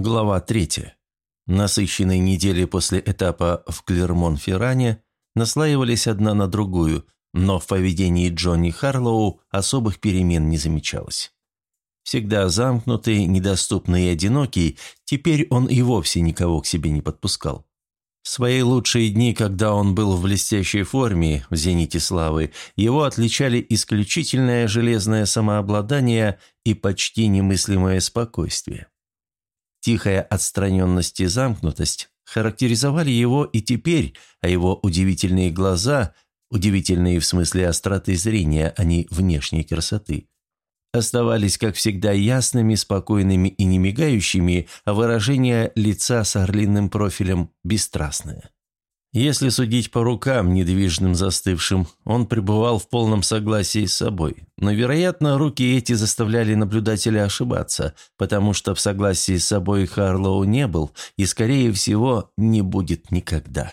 Глава 3. Насыщенные недели после этапа в Клермон-Ферране наслаивались одна на другую, но в поведении Джонни Харлоу особых перемен не замечалось. Всегда замкнутый, недоступный и одинокий, теперь он и вовсе никого к себе не подпускал. В свои лучшие дни, когда он был в блестящей форме, в зените славы, его отличали исключительное железное самообладание и почти немыслимое спокойствие. Тихая отстраненность и замкнутость характеризовали его и теперь, а его удивительные глаза, удивительные в смысле остроты зрения, а не внешней красоты, оставались, как всегда, ясными, спокойными и не мигающими, а выражение лица с орлиным профилем бесстрастное. Если судить по рукам, недвижным застывшим, он пребывал в полном согласии с собой. Но, вероятно, руки эти заставляли наблюдателя ошибаться, потому что в согласии с собой Харлоу не был и, скорее всего, не будет никогда.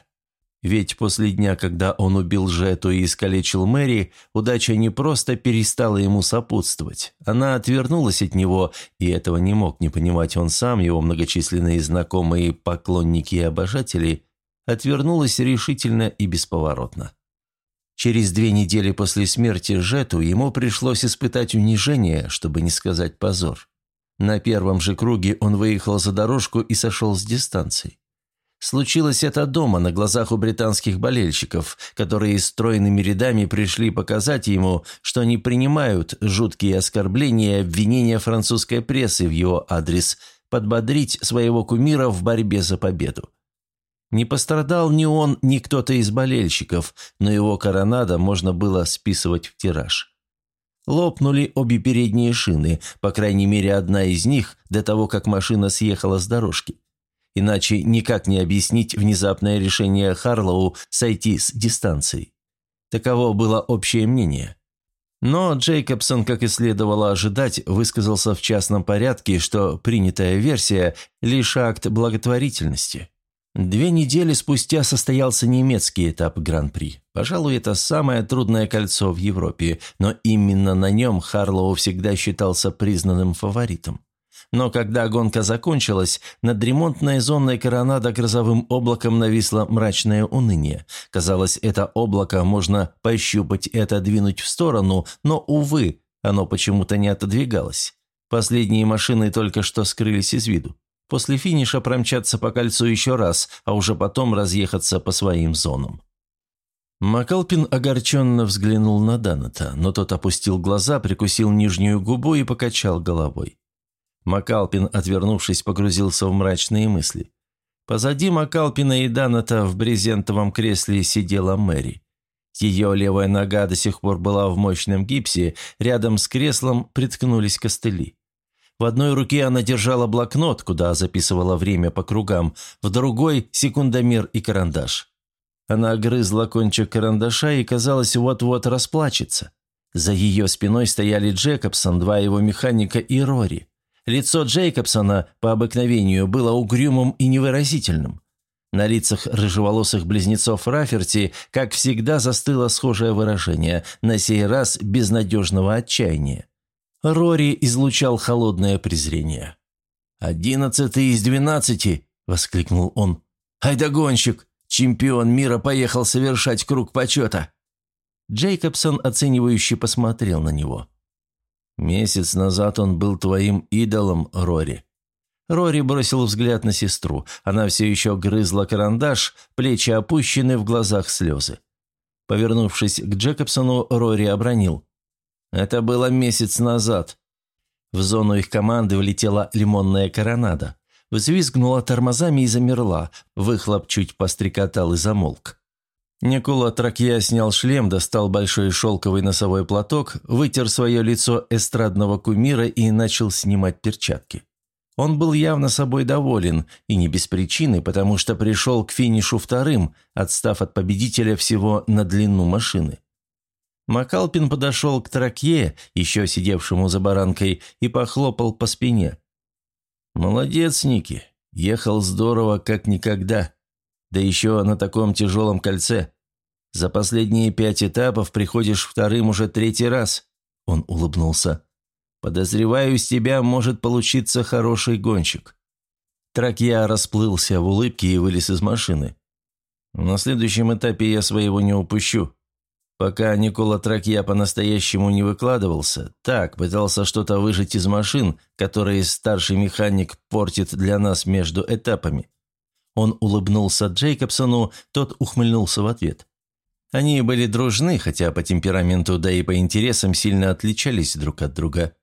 Ведь после дня, когда он убил Жету и искалечил Мэри, удача не просто перестала ему сопутствовать. Она отвернулась от него, и этого не мог не понимать он сам, его многочисленные знакомые поклонники и обожатели – отвернулась решительно и бесповоротно. Через две недели после смерти Жету ему пришлось испытать унижение, чтобы не сказать позор. На первом же круге он выехал за дорожку и сошел с дистанции. Случилось это дома, на глазах у британских болельщиков, которые стройными рядами пришли показать ему, что они принимают жуткие оскорбления и обвинения французской прессы в его адрес, подбодрить своего кумира в борьбе за победу. Не пострадал ни он, ни кто-то из болельщиков, но его коронада можно было списывать в тираж. Лопнули обе передние шины, по крайней мере одна из них, до того, как машина съехала с дорожки. Иначе никак не объяснить внезапное решение Харлоу сойти с дистанции. Таково было общее мнение. Но Джейкобсон, как и следовало ожидать, высказался в частном порядке, что принятая версия – лишь акт благотворительности. Две недели спустя состоялся немецкий этап Гран-при. Пожалуй, это самое трудное кольцо в Европе, но именно на нем Харлоу всегда считался признанным фаворитом. Но когда гонка закончилась, над ремонтной зоной коронада грозовым облаком нависло мрачное уныние. Казалось, это облако можно пощупать и отодвинуть в сторону, но, увы, оно почему-то не отодвигалось. Последние машины только что скрылись из виду. После финиша промчаться по кольцу еще раз, а уже потом разъехаться по своим зонам. Макалпин огорченно взглянул на Даната, но тот опустил глаза, прикусил нижнюю губу и покачал головой. Макалпин, отвернувшись, погрузился в мрачные мысли. Позади Макалпина и Даната в брезентовом кресле сидела Мэри. Ее левая нога до сих пор была в мощном гипсе, рядом с креслом приткнулись костыли. В одной руке она держала блокнот, куда записывала время по кругам, в другой – секундомер и карандаш. Она грызла кончик карандаша и, казалось, вот-вот расплачется. За ее спиной стояли Джекобсон, два его механика и Рори. Лицо Джейкобсона по обыкновению было угрюмым и невыразительным. На лицах рыжеволосых близнецов Раферти, как всегда, застыло схожее выражение, на сей раз безнадежного отчаяния. Рори излучал холодное презрение. «Одиннадцатый из двенадцати!» – воскликнул он. «Айда гонщик! Чемпион мира поехал совершать круг почета!» Джейкобсон оценивающе посмотрел на него. «Месяц назад он был твоим идолом, Рори». Рори бросил взгляд на сестру. Она все еще грызла карандаш, плечи опущены, в глазах слезы. Повернувшись к Джекобсону, Рори обронил. Это было месяц назад. В зону их команды влетела лимонная коронада. Взвизгнула тормозами и замерла. Выхлоп чуть пострекотал и замолк. Никола Тракья снял шлем, достал большой шелковый носовой платок, вытер свое лицо эстрадного кумира и начал снимать перчатки. Он был явно собой доволен, и не без причины, потому что пришел к финишу вторым, отстав от победителя всего на длину машины. Макалпин подошел к Тракье, еще сидевшему за баранкой, и похлопал по спине. «Молодец, Ники. Ехал здорово, как никогда. Да еще на таком тяжелом кольце. За последние пять этапов приходишь вторым уже третий раз». Он улыбнулся. «Подозреваю, из тебя может получиться хороший гонщик». Тракья расплылся в улыбке и вылез из машины. На следующем этапе я своего не упущу. Пока Никола Тракья по-настоящему не выкладывался, так, пытался что-то выжать из машин, которые старший механик портит для нас между этапами. Он улыбнулся Джейкобсону, тот ухмыльнулся в ответ. Они были дружны, хотя по темпераменту, да и по интересам сильно отличались друг от друга.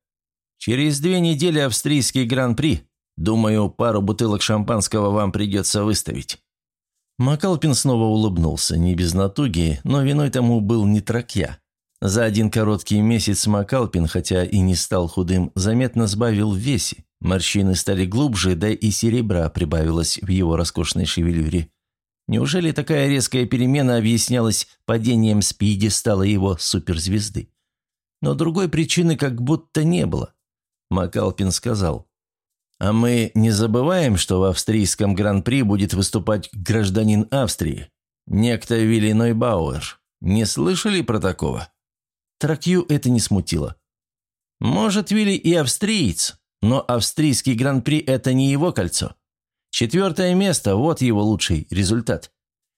Через две недели австрийский гран-при. Думаю, пару бутылок шампанского вам придется выставить. Макалпин снова улыбнулся, не без натуги, но виной тому был не тракья. За один короткий месяц Макалпин, хотя и не стал худым, заметно сбавил в весе. Морщины стали глубже, да и серебра прибавилось в его роскошной шевелюре. Неужели такая резкая перемена объяснялась падением с пьедестала его суперзвезды? Но другой причины как будто не было. Макалпин сказал – а мы не забываем, что в австрийском гран-при будет выступать гражданин Австрии, некто Вилли Нойбауэр. Не слышали про такого? Тракью это не смутило. Может, Вилли и австриец, но австрийский гран-при – это не его кольцо. Четвертое место – вот его лучший результат.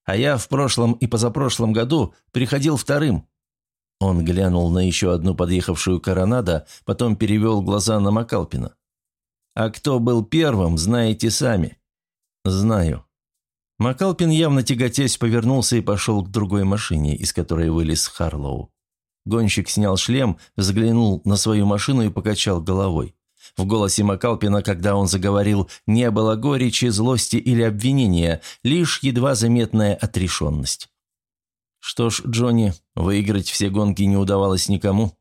А я в прошлом и позапрошлом году приходил вторым. Он глянул на еще одну подъехавшую коронада, потом перевел глаза на Макалпина. А кто был первым, знаете сами». «Знаю». Макалпин, явно тяготясь, повернулся и пошел к другой машине, из которой вылез Харлоу. Гонщик снял шлем, взглянул на свою машину и покачал головой. В голосе Макалпина, когда он заговорил, не было горечи, злости или обвинения, лишь едва заметная отрешенность. «Что ж, Джонни, выиграть все гонки не удавалось никому».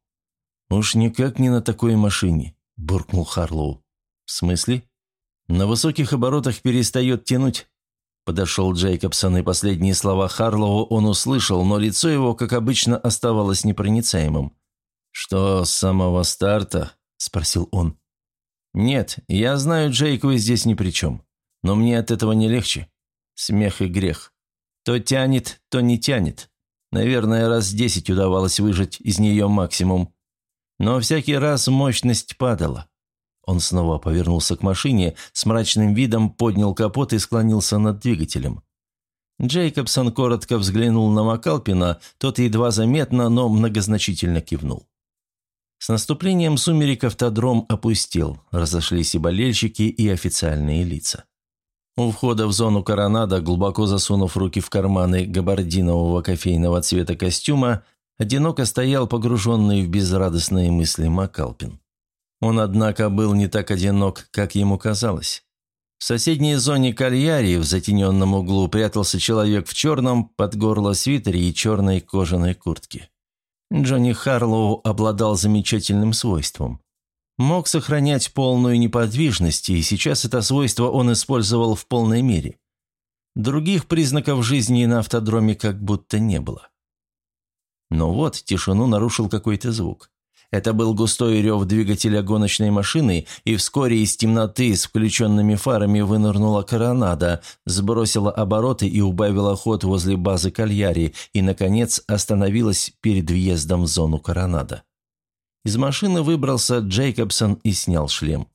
«Уж никак не на такой машине», – буркнул Харлоу. «В смысле?» «На высоких оборотах перестает тянуть». Подошел Джейкобсон, и последние слова Харлоу он услышал, но лицо его, как обычно, оставалось непроницаемым. «Что, с самого старта?» – спросил он. «Нет, я знаю, Джейк, вы здесь ни при чем. Но мне от этого не легче. Смех и грех. То тянет, то не тянет. Наверное, раз десять удавалось выжать из нее максимум. Но всякий раз мощность падала. Он снова повернулся к машине, с мрачным видом поднял капот и склонился над двигателем. Джейкобсон коротко взглянул на Макалпина, тот едва заметно, но многозначительно кивнул. С наступлением сумерек автодром опустел, разошлись и болельщики, и официальные лица. У входа в зону коронада, глубоко засунув руки в карманы габардинового кофейного цвета костюма, одиноко стоял погруженный в безрадостные мысли Макалпин. Он, однако, был не так одинок, как ему казалось. В соседней зоне кальяри в затененном углу прятался человек в черном под горло свитере и черной кожаной куртке. Джонни Харлоу обладал замечательным свойством. Мог сохранять полную неподвижность, и сейчас это свойство он использовал в полной мере. Других признаков жизни на автодроме как будто не было. Но вот тишину нарушил какой-то звук. Это был густой рев двигателя гоночной машины, и вскоре из темноты с включенными фарами вынырнула коронада, сбросила обороты и убавила ход возле базы Кальяри и, наконец, остановилась перед въездом в зону коронада. Из машины выбрался Джейкобсон и снял шлем.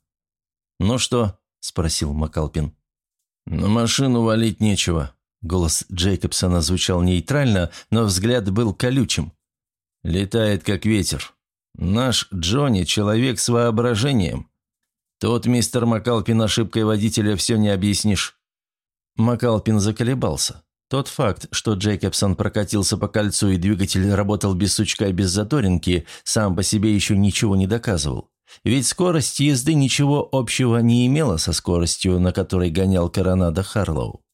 «Ну что?» – спросил Макалпин. «На машину валить нечего». Голос Джейкобсона звучал нейтрально, но взгляд был колючим. «Летает, как ветер. Наш Джонни – человек с воображением. Тот мистер Макалпин ошибкой водителя все не объяснишь». Макалпин заколебался. Тот факт, что Джейкобсон прокатился по кольцу и двигатель работал без сучка и без заторинки, сам по себе еще ничего не доказывал. Ведь скорость езды ничего общего не имела со скоростью, на которой гонял Коронадо Харлоу.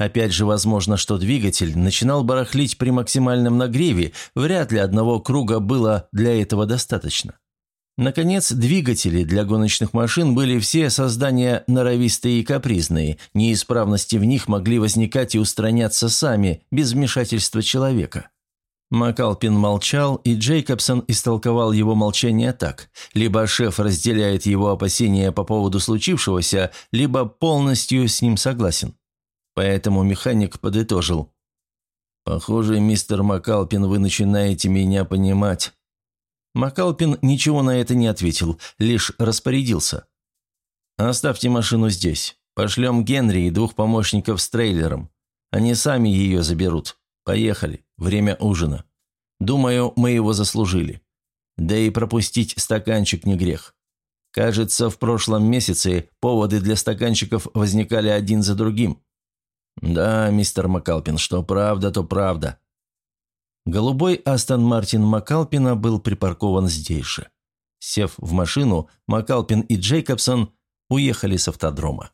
Опять же, возможно, что двигатель начинал барахлить при максимальном нагреве, вряд ли одного круга было для этого достаточно. Наконец, двигатели для гоночных машин были все создания норовистые и капризные, неисправности в них могли возникать и устраняться сами, без вмешательства человека. Макалпин молчал, и Джейкобсон истолковал его молчание так. Либо шеф разделяет его опасения по поводу случившегося, либо полностью с ним согласен. Поэтому механик подытожил. «Похоже, мистер Макалпин, вы начинаете меня понимать». Макалпин ничего на это не ответил, лишь распорядился. «Оставьте машину здесь. Пошлем Генри и двух помощников с трейлером. Они сами ее заберут. Поехали. Время ужина. Думаю, мы его заслужили. Да и пропустить стаканчик не грех. Кажется, в прошлом месяце поводы для стаканчиков возникали один за другим. Да, мистер Макалпин, что правда, то правда. Голубой Астон Мартин Макалпина был припаркован здесь же. Сев в машину, Макалпин и Джейкобсон уехали с автодрома.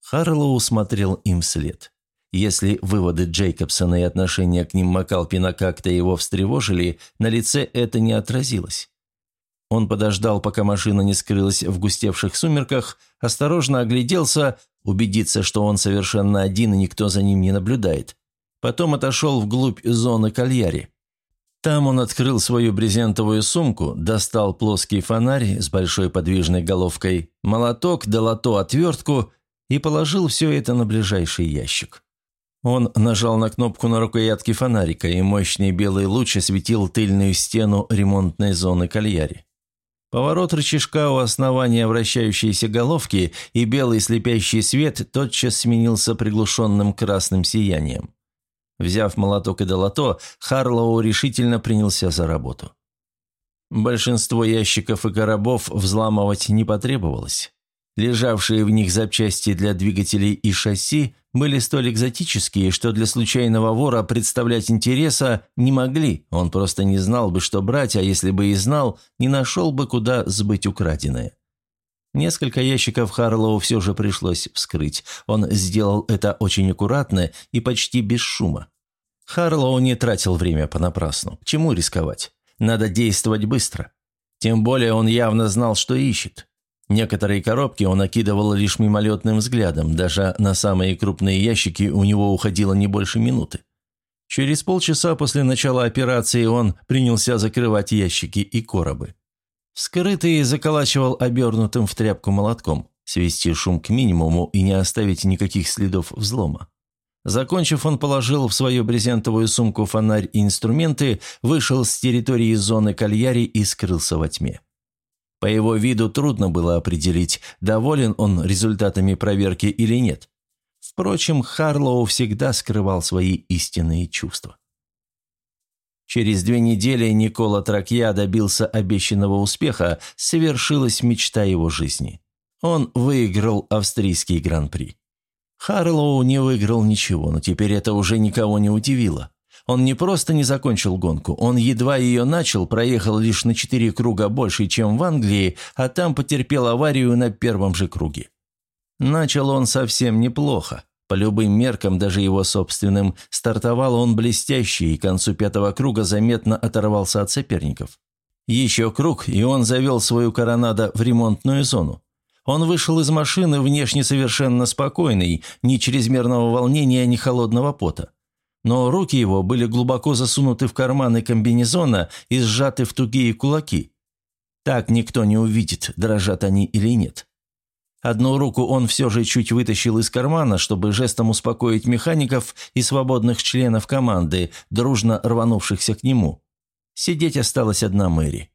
Харлоу смотрел им вслед. Если выводы Джейкобсона и отношение к ним Макалпина как-то его встревожили, на лице это не отразилось. Он подождал, пока машина не скрылась в густевших сумерках, осторожно огляделся, убедиться, что он совершенно один и никто за ним не наблюдает. Потом отошел вглубь зоны кальяри. Там он открыл свою брезентовую сумку, достал плоский фонарь с большой подвижной головкой, молоток, долото, отвертку и положил все это на ближайший ящик. Он нажал на кнопку на рукоятке фонарика, и мощный белый луч осветил тыльную стену ремонтной зоны кальяри. Поворот рычажка у основания вращающейся головки и белый слепящий свет тотчас сменился приглушенным красным сиянием. Взяв молоток и долото, Харлоу решительно принялся за работу. Большинство ящиков и коробов взламывать не потребовалось. Лежавшие в них запчасти для двигателей и шасси были столь экзотические, что для случайного вора представлять интереса не могли, он просто не знал бы, что брать, а если бы и знал, не нашел бы, куда сбыть украденное. Несколько ящиков Харлоу все же пришлось вскрыть. Он сделал это очень аккуратно и почти без шума. Харлоу не тратил время понапрасну. К чему рисковать? Надо действовать быстро. Тем более он явно знал, что ищет. Некоторые коробки он окидывал лишь мимолетным взглядом, даже на самые крупные ящики у него уходило не больше минуты. Через полчаса после начала операции он принялся закрывать ящики и коробы. Скрытый заколачивал обернутым в тряпку молотком, свести шум к минимуму и не оставить никаких следов взлома. Закончив, он положил в свою брезентовую сумку фонарь и инструменты, вышел с территории зоны кальяри и скрылся во тьме. По его виду трудно было определить, доволен он результатами проверки или нет. Впрочем, Харлоу всегда скрывал свои истинные чувства. Через две недели Никола Тракья добился обещанного успеха, совершилась мечта его жизни. Он выиграл австрийский гран-при. Харлоу не выиграл ничего, но теперь это уже никого не удивило. Он не просто не закончил гонку, он едва ее начал, проехал лишь на четыре круга больше, чем в Англии, а там потерпел аварию на первом же круге. Начал он совсем неплохо. По любым меркам, даже его собственным, стартовал он блестяще и к концу пятого круга заметно оторвался от соперников. Еще круг, и он завел свою коронадо в ремонтную зону. Он вышел из машины внешне совершенно спокойный, ни чрезмерного волнения, ни холодного пота но руки его были глубоко засунуты в карманы комбинезона и сжаты в тугие кулаки. Так никто не увидит, дрожат они или нет. Одну руку он все же чуть вытащил из кармана, чтобы жестом успокоить механиков и свободных членов команды, дружно рванувшихся к нему. Сидеть осталась одна Мэри.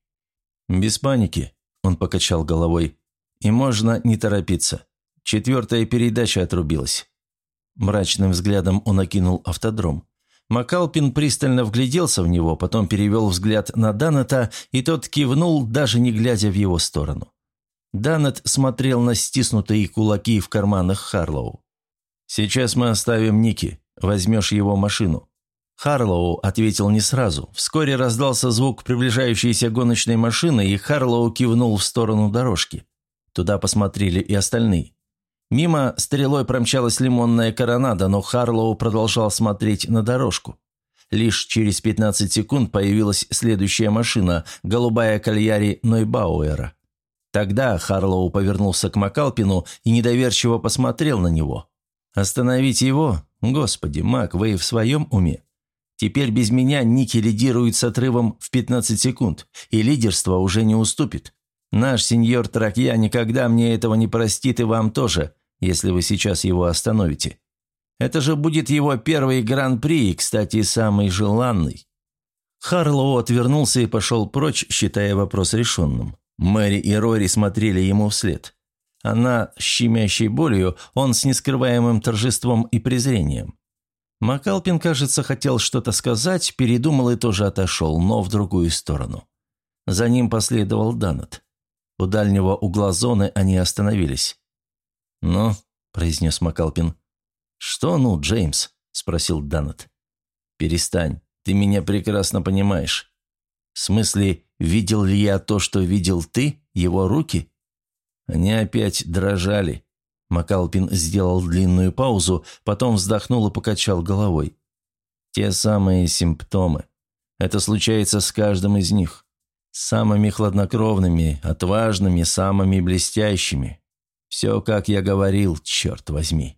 «Без паники», – он покачал головой. «И можно не торопиться. Четвертая передача отрубилась. Мрачным взглядом он окинул автодром. Макалпин пристально вгляделся в него, потом перевел взгляд на Данета, и тот кивнул, даже не глядя в его сторону. Данет смотрел на стиснутые кулаки в карманах Харлоу. «Сейчас мы оставим Ники. Возьмешь его машину». Харлоу ответил не сразу. Вскоре раздался звук приближающейся гоночной машины, и Харлоу кивнул в сторону дорожки. Туда посмотрели и остальные. Мимо стрелой промчалась лимонная коронада, но Харлоу продолжал смотреть на дорожку. Лишь через 15 секунд появилась следующая машина, голубая кальяри Нойбауэра. Тогда Харлоу повернулся к Макалпину и недоверчиво посмотрел на него. «Остановить его? Господи, Мак, вы в своем уме? Теперь без меня Ники лидирует с отрывом в 15 секунд, и лидерство уже не уступит. Наш сеньор Тракья никогда мне этого не простит и вам тоже, если вы сейчас его остановите. Это же будет его первый гран-при и, кстати, самый желанный». Харлоу отвернулся и пошел прочь, считая вопрос решенным. Мэри и Рори смотрели ему вслед. Она с щемящей болью, он с нескрываемым торжеством и презрением. Макалпин, кажется, хотел что-то сказать, передумал и тоже отошел, но в другую сторону. За ним последовал Данет. У дальнего угла зоны они остановились. «Ну», – произнес Макалпин. «Что ну, Джеймс?» – спросил Данет. «Перестань, ты меня прекрасно понимаешь. В смысле, видел ли я то, что видел ты, его руки?» Они опять дрожали. Макалпин сделал длинную паузу, потом вздохнул и покачал головой. Те самые симптомы. Это случается с каждым из них. Самыми хладнокровными, отважными, самыми блестящими. Все, как я говорил, черт возьми.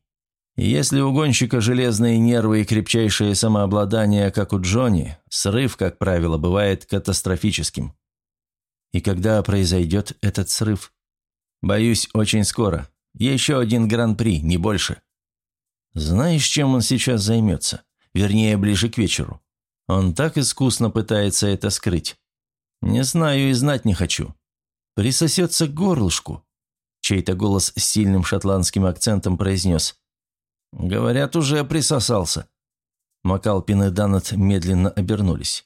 если у гонщика железные нервы и крепчайшее самообладание, как у Джонни, срыв, как правило, бывает катастрофическим. И когда произойдет этот срыв? Боюсь, очень скоро. Еще один гран-при, не больше. Знаешь, чем он сейчас займется? Вернее, ближе к вечеру. Он так искусно пытается это скрыть. Не знаю и знать не хочу. Присосется к горлышку. Чей-то голос с сильным шотландским акцентом произнес. «Говорят, уже присосался». Макалпин и Данет медленно обернулись.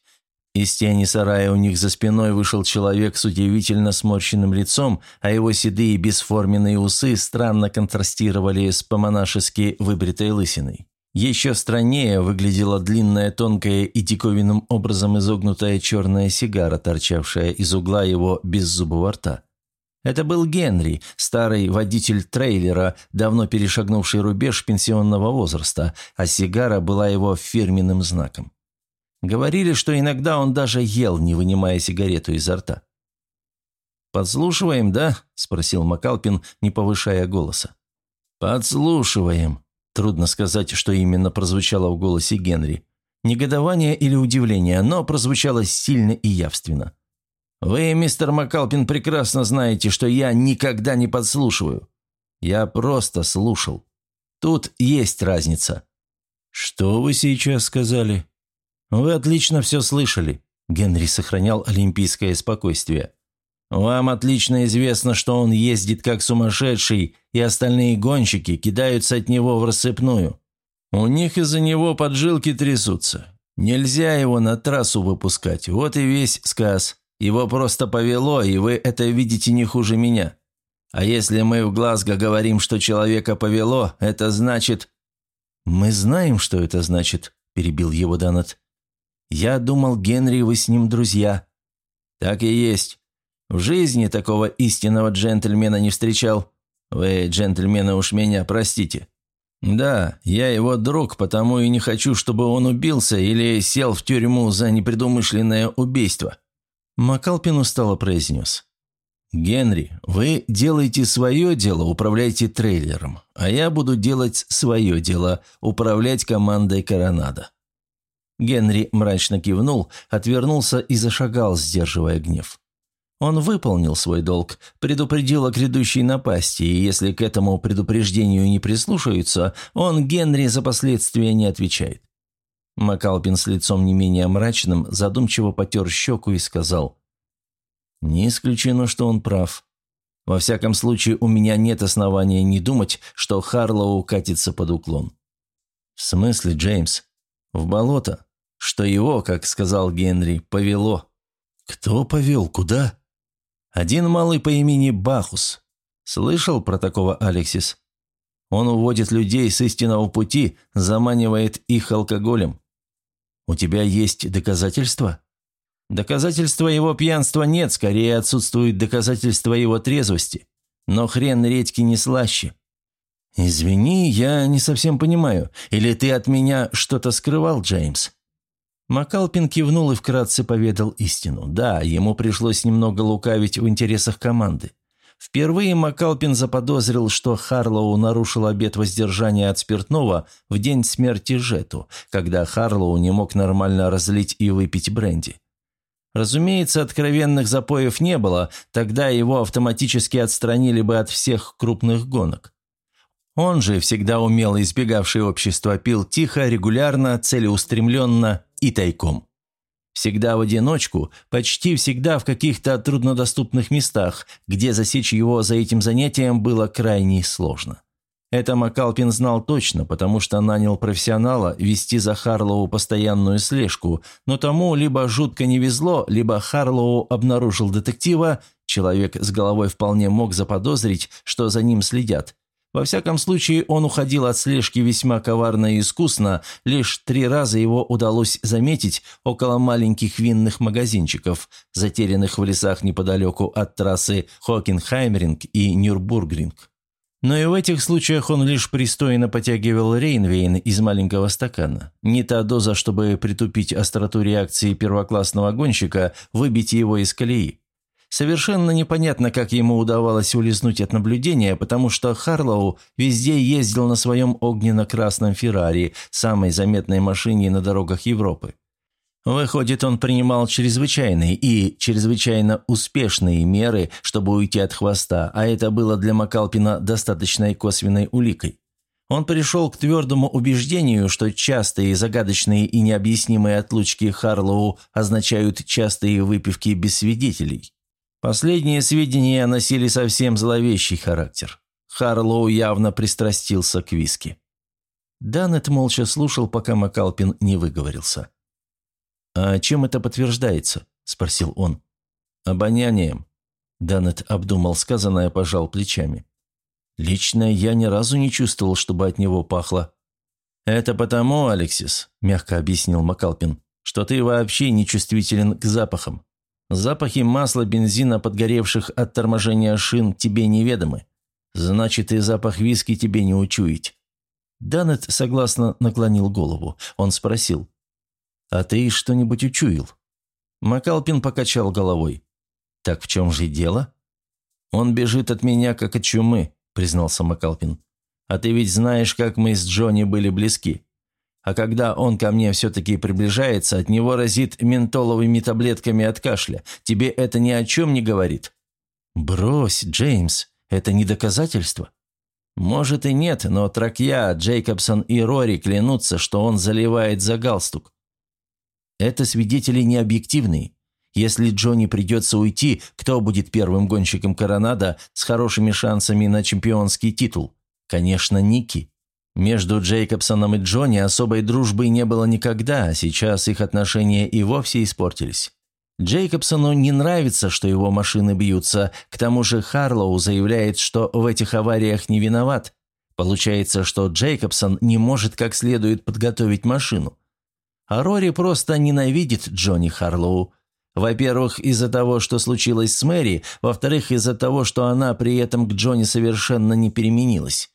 Из тени сарая у них за спиной вышел человек с удивительно сморщенным лицом, а его седые бесформенные усы странно контрастировали с по-монашески выбритой лысиной. Еще страннее выглядела длинная, тонкая и диковинным образом изогнутая черная сигара, торчавшая из угла его беззубого рта. Это был Генри, старый водитель трейлера, давно перешагнувший рубеж пенсионного возраста, а сигара была его фирменным знаком. Говорили, что иногда он даже ел, не вынимая сигарету изо рта. «Подслушиваем, да?» – спросил Макалпин, не повышая голоса. «Подслушиваем». Трудно сказать, что именно прозвучало в голосе Генри. Негодование или удивление, но прозвучало сильно и явственно. «Вы, мистер Макалпин, прекрасно знаете, что я никогда не подслушиваю. Я просто слушал. Тут есть разница». «Что вы сейчас сказали?» «Вы отлично все слышали», – Генри сохранял олимпийское спокойствие. «Вам отлично известно, что он ездит как сумасшедший, и остальные гонщики кидаются от него в рассыпную. У них из-за него поджилки трясутся. Нельзя его на трассу выпускать, вот и весь сказ. Его просто повело, и вы это видите не хуже меня. А если мы в Глазго говорим, что человека повело, это значит...» «Мы знаем, что это значит», – перебил его Данет. Я думал, Генри, вы с ним друзья». «Так и есть. В жизни такого истинного джентльмена не встречал. Вы, джентльмены, уж меня простите. Да, я его друг, потому и не хочу, чтобы он убился или сел в тюрьму за непредумышленное убийство». Макалпин устало произнес. «Генри, вы делаете свое дело, управляйте трейлером, а я буду делать свое дело, управлять командой Коронада. Генри мрачно кивнул, отвернулся и зашагал, сдерживая гнев. Он выполнил свой долг, предупредил о грядущей напасти, и если к этому предупреждению не прислушаются, он Генри за последствия не отвечает. Макалпин с лицом не менее мрачным задумчиво потер щеку и сказал, «Не исключено, что он прав. Во всяком случае, у меня нет основания не думать, что Харлоу катится под уклон». «В смысле, Джеймс?» В болото. Что его, как сказал Генри, повело. Кто повел? Куда? Один малый по имени Бахус. Слышал про такого Алексис? Он уводит людей с истинного пути, заманивает их алкоголем. У тебя есть доказательства? Доказательства его пьянства нет, скорее отсутствуют доказательства его трезвости. Но хрен редьки не слаще. «Извини, я не совсем понимаю. Или ты от меня что-то скрывал, Джеймс?» Макалпин кивнул и вкратце поведал истину. Да, ему пришлось немного лукавить в интересах команды. Впервые Макалпин заподозрил, что Харлоу нарушил обет воздержания от спиртного в день смерти Жету, когда Харлоу не мог нормально разлить и выпить бренди. Разумеется, откровенных запоев не было, тогда его автоматически отстранили бы от всех крупных гонок. Он же, всегда умело избегавший общества, пил тихо, регулярно, целеустремленно и тайком. Всегда в одиночку, почти всегда в каких-то труднодоступных местах, где засечь его за этим занятием было крайне сложно. Это Макалпин знал точно, потому что нанял профессионала вести за Харлоу постоянную слежку, но тому либо жутко не везло, либо Харлоу обнаружил детектива, человек с головой вполне мог заподозрить, что за ним следят, во всяком случае, он уходил от слежки весьма коварно и искусно, лишь три раза его удалось заметить около маленьких винных магазинчиков, затерянных в лесах неподалеку от трассы Хокенхаймеринг и Нюрбургринг. Но и в этих случаях он лишь пристойно потягивал рейнвейн из маленького стакана. Не та доза, чтобы притупить остроту реакции первоклассного гонщика, выбить его из колеи. Совершенно непонятно, как ему удавалось улизнуть от наблюдения, потому что Харлоу везде ездил на своем огненно-красном Феррари, самой заметной машине на дорогах Европы. Выходит, он принимал чрезвычайные и чрезвычайно успешные меры, чтобы уйти от хвоста, а это было для Макалпина достаточной косвенной уликой. Он пришел к твердому убеждению, что частые загадочные и необъяснимые отлучки Харлоу означают частые выпивки без свидетелей. Последние сведения носили совсем зловещий характер. Харлоу явно пристрастился к виски. Данет молча слушал, пока Макалпин не выговорился. «А чем это подтверждается?» – спросил он. «Обонянием». Данет обдумал сказанное, пожал плечами. «Лично я ни разу не чувствовал, чтобы от него пахло». «Это потому, Алексис», – мягко объяснил Макалпин, – «что ты вообще не чувствителен к запахам. Запахи масла, бензина, подгоревших от торможения шин тебе неведомы. Значит, и запах виски тебе не учуять». Данет согласно наклонил голову. Он спросил. «А ты что-нибудь учуял?» Макалпин покачал головой. «Так в чем же дело?» «Он бежит от меня, как от чумы», — признался Макалпин. «А ты ведь знаешь, как мы с Джонни были близки. А когда он ко мне все-таки приближается, от него разит ментоловыми таблетками от кашля. Тебе это ни о чем не говорит?» «Брось, Джеймс, это не доказательство». «Может и нет, но Тракья, Джейкобсон и Рори клянутся, что он заливает за галстук». «Это свидетели необъективные. Если Джонни придется уйти, кто будет первым гонщиком Коронада с хорошими шансами на чемпионский титул? Конечно, Ники». Между Джейкобсоном и Джонни особой дружбы не было никогда, а сейчас их отношения и вовсе испортились. Джейкобсону не нравится, что его машины бьются, к тому же Харлоу заявляет, что в этих авариях не виноват. Получается, что Джейкобсон не может как следует подготовить машину. А Рори просто ненавидит Джонни Харлоу. Во-первых, из-за того, что случилось с Мэри, во-вторых, из-за того, что она при этом к Джонни совершенно не переменилась.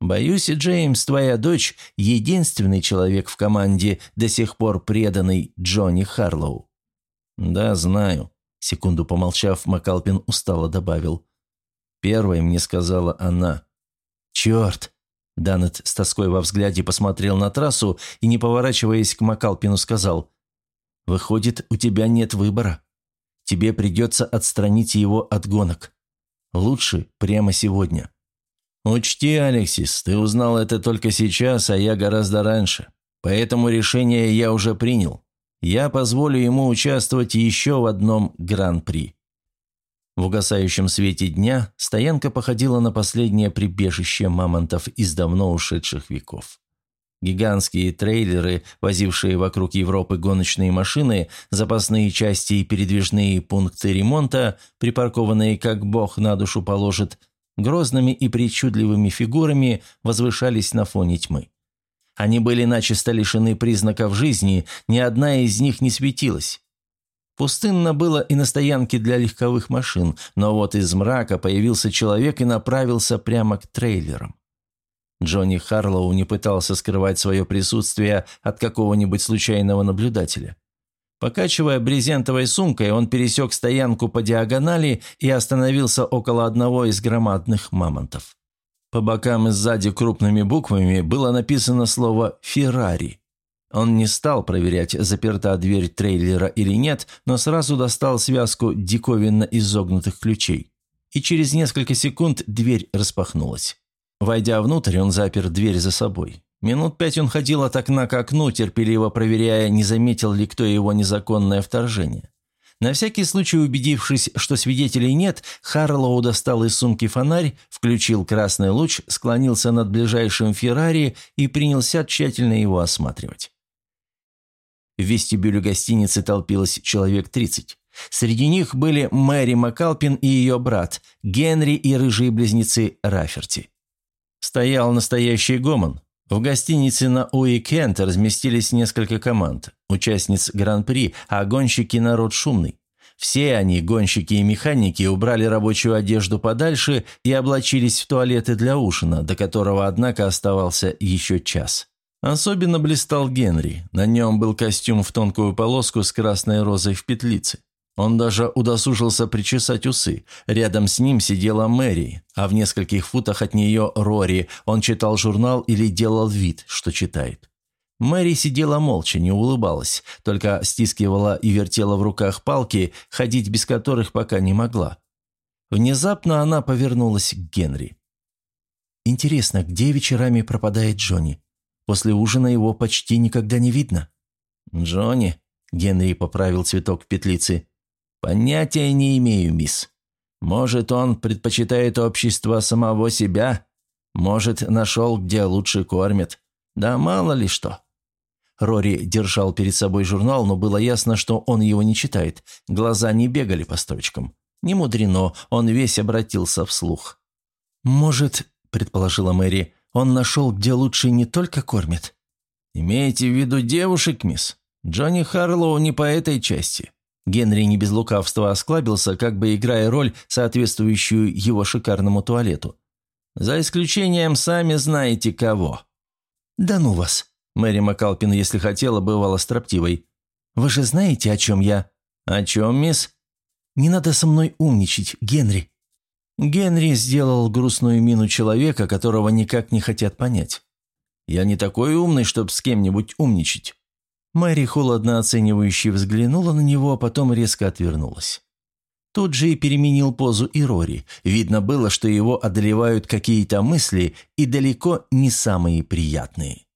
Боюсь, Джеймс, твоя дочь – единственный человек в команде, до сих пор преданный Джонни Харлоу». «Да, знаю», – секунду помолчав, Макалпин устало добавил. «Первой мне сказала она». «Черт!» – Данет с тоской во взгляде посмотрел на трассу и, не поворачиваясь к Макалпину, сказал. «Выходит, у тебя нет выбора. Тебе придется отстранить его от гонок. Лучше прямо сегодня». «Учти, Алексис, ты узнал это только сейчас, а я гораздо раньше. Поэтому решение я уже принял. Я позволю ему участвовать еще в одном гран-при». В угасающем свете дня стоянка походила на последнее прибежище мамонтов из давно ушедших веков. Гигантские трейлеры, возившие вокруг Европы гоночные машины, запасные части и передвижные пункты ремонта, припаркованные как бог на душу положит, грозными и причудливыми фигурами возвышались на фоне тьмы. Они были начисто лишены признаков жизни, ни одна из них не светилась. Пустынно было и на стоянке для легковых машин, но вот из мрака появился человек и направился прямо к трейлерам. Джонни Харлоу не пытался скрывать свое присутствие от какого-нибудь случайного наблюдателя. Покачивая брезентовой сумкой, он пересек стоянку по диагонали и остановился около одного из громадных мамонтов. По бокам и сзади крупными буквами было написано слово «Феррари». Он не стал проверять, заперта дверь трейлера или нет, но сразу достал связку диковинно изогнутых ключей. И через несколько секунд дверь распахнулась. Войдя внутрь, он запер дверь за собой. Минут пять он ходил от окна к окну, терпеливо проверяя, не заметил ли кто его незаконное вторжение. На всякий случай убедившись, что свидетелей нет, Харлоу достал из сумки фонарь, включил красный луч, склонился над ближайшим Феррари и принялся тщательно его осматривать. В вестибюле гостиницы толпилось человек тридцать. Среди них были Мэри Макалпин и ее брат, Генри и рыжие близнецы Раферти. Стоял настоящий гомон. В гостинице на Уикенд разместились несколько команд, участниц Гран-при, а гонщики народ шумный. Все они, гонщики и механики, убрали рабочую одежду подальше и облачились в туалеты для ужина, до которого, однако, оставался еще час. Особенно блистал Генри. На нем был костюм в тонкую полоску с красной розой в петлице. Он даже удосужился причесать усы. Рядом с ним сидела Мэри, а в нескольких футах от нее Рори. Он читал журнал или делал вид, что читает. Мэри сидела молча, не улыбалась, только стискивала и вертела в руках палки, ходить без которых пока не могла. Внезапно она повернулась к Генри. «Интересно, где вечерами пропадает Джонни? После ужина его почти никогда не видно». «Джонни?» – Генри поправил цветок в петлице. «Понятия не имею, мисс. Может, он предпочитает общество самого себя? Может, нашел, где лучше кормят? Да мало ли что». Рори держал перед собой журнал, но было ясно, что он его не читает. Глаза не бегали по строчкам. Не мудрено, он весь обратился вслух. «Может, — предположила Мэри, — он нашел, где лучше не только кормят?» «Имеете в виду девушек, мисс? Джонни Харлоу не по этой части. Генри не без лукавства осклабился, как бы играя роль, соответствующую его шикарному туалету. «За исключением сами знаете кого». «Да ну вас!» Мэри Макалпин, если хотела, бывала строптивой. «Вы же знаете, о чем я?» «О чем, мисс?» «Не надо со мной умничать, Генри». Генри сделал грустную мину человека, которого никак не хотят понять. «Я не такой умный, чтобы с кем-нибудь умничать. Мэри холодно оценивающе взглянула на него, а потом резко отвернулась. Тут же и переменил позу и Рори. Видно было, что его одолевают какие-то мысли, и далеко не самые приятные.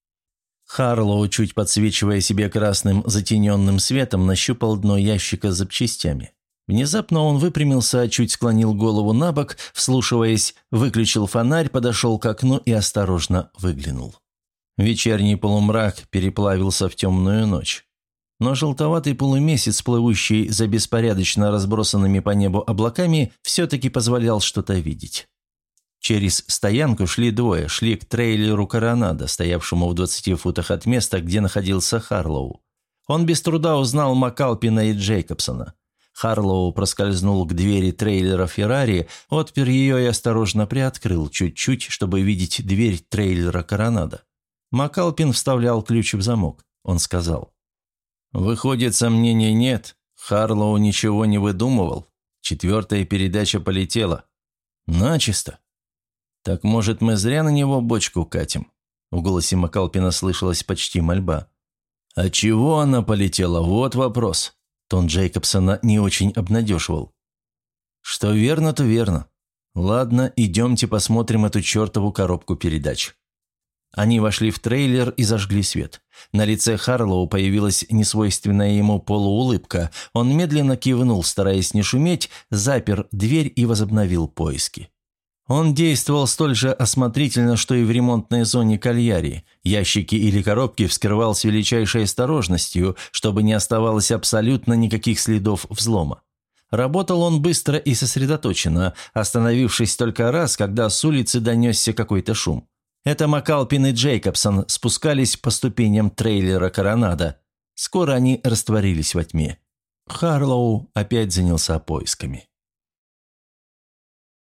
Харлоу, чуть подсвечивая себе красным затененным светом, нащупал дно ящика с запчастями. Внезапно он выпрямился, чуть склонил голову на бок, вслушиваясь, выключил фонарь, подошел к окну и осторожно выглянул. Вечерний полумрак переплавился в темную ночь. Но желтоватый полумесяц, плывущий за беспорядочно разбросанными по небу облаками, все-таки позволял что-то видеть. Через стоянку шли двое, шли к трейлеру Коронада, стоявшему в 20 футах от места, где находился Харлоу. Он без труда узнал Макалпина и Джейкобсона. Харлоу проскользнул к двери трейлера Феррари, отпер ее и осторожно приоткрыл чуть-чуть, чтобы видеть дверь трейлера Коронада. Макалпин вставлял ключ в замок. Он сказал. «Выходит, сомнений нет. Харлоу ничего не выдумывал. Четвертая передача полетела. Начисто. Так, может, мы зря на него бочку катим?» В голосе Макалпина слышалась почти мольба. «А чего она полетела? Вот вопрос». Тон Джейкобсона не очень обнадеживал. «Что верно, то верно. Ладно, идемте посмотрим эту чертову коробку передач». Они вошли в трейлер и зажгли свет. На лице Харлоу появилась несвойственная ему полуулыбка. Он медленно кивнул, стараясь не шуметь, запер дверь и возобновил поиски. Он действовал столь же осмотрительно, что и в ремонтной зоне кальяри. Ящики или коробки вскрывал с величайшей осторожностью, чтобы не оставалось абсолютно никаких следов взлома. Работал он быстро и сосредоточенно, остановившись только раз, когда с улицы донесся какой-то шум. Это Макалпин и Джейкобсон спускались по ступеням трейлера Коронада. Скоро они растворились во тьме. Харлоу опять занялся поисками.